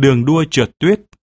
đường đua trượt tuyết,